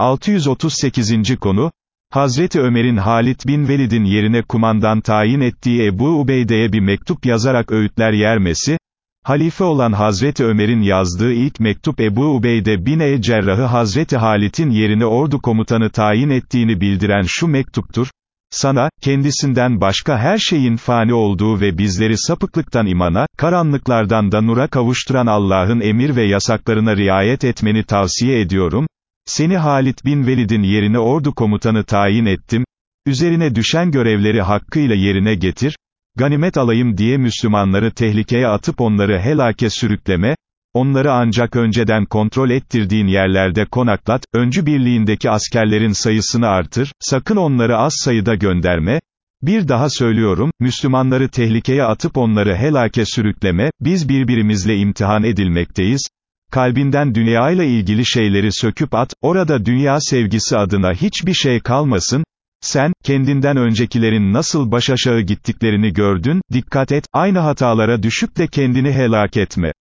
638. konu, Hazreti Ömer'in Halit bin Velid'in yerine kumandan tayin ettiği Ebu Ubeyde'ye bir mektup yazarak öğütler yermesi, Halife olan Hazreti Ömer'in yazdığı ilk mektup Ebu Ubeyde bin e Cerrah'ı Hazreti Halit'in yerine ordu komutanı tayin ettiğini bildiren şu mektuptur, sana, kendisinden başka her şeyin fani olduğu ve bizleri sapıklıktan imana, karanlıklardan da nura kavuşturan Allah'ın emir ve yasaklarına riayet etmeni tavsiye ediyorum, seni Halit bin Velid'in yerine ordu komutanı tayin ettim, üzerine düşen görevleri hakkıyla yerine getir, ganimet alayım diye Müslümanları tehlikeye atıp onları helake sürükleme, onları ancak önceden kontrol ettirdiğin yerlerde konaklat, öncü birliğindeki askerlerin sayısını artır, sakın onları az sayıda gönderme, bir daha söylüyorum, Müslümanları tehlikeye atıp onları helake sürükleme, biz birbirimizle imtihan edilmekteyiz, kalbinden dünyayla ilgili şeyleri söküp at, orada dünya sevgisi adına hiçbir şey kalmasın, sen, kendinden öncekilerin nasıl başaşağı gittiklerini gördün, dikkat et, aynı hatalara düşüp de kendini helak etme.